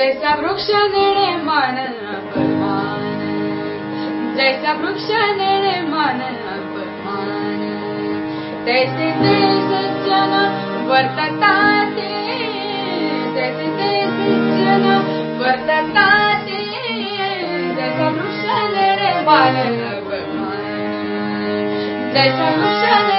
जैसा वृक्ष निर्णय मान जैसा वृक्ष निर्णय मान भवान् जै दृशन वर्तता ते जे दृशन वर्तता ते जैसा वृक्ष निर्णय मन अपमान जैसा वृक्ष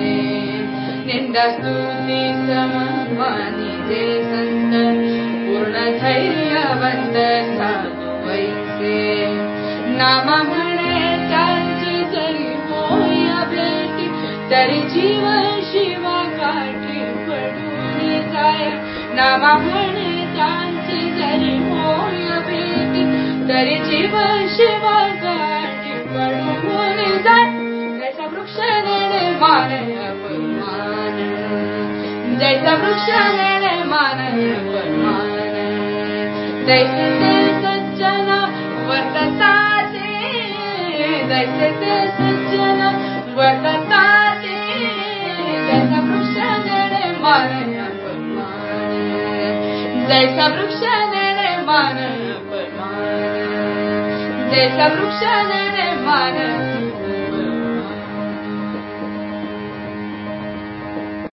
जे निंदा स्तुती समवानी जे संत पूर्ण धैर्यवंत साधू वैसे नाम म्हणे त्यांची तरी मोय भेटी तरी जीवन शिवा काठी पडून जाय नाम म्हणे त्यांची तरी मोय भेटी तरी जीवन Shiva mană, păi mană, Dei să brușanele mană, păi te săgeană, vârtătate, Dei să te săgeană, vârtătate, Dei să brușanele mană, păi mană, Dei să brușanele mană, păi mană,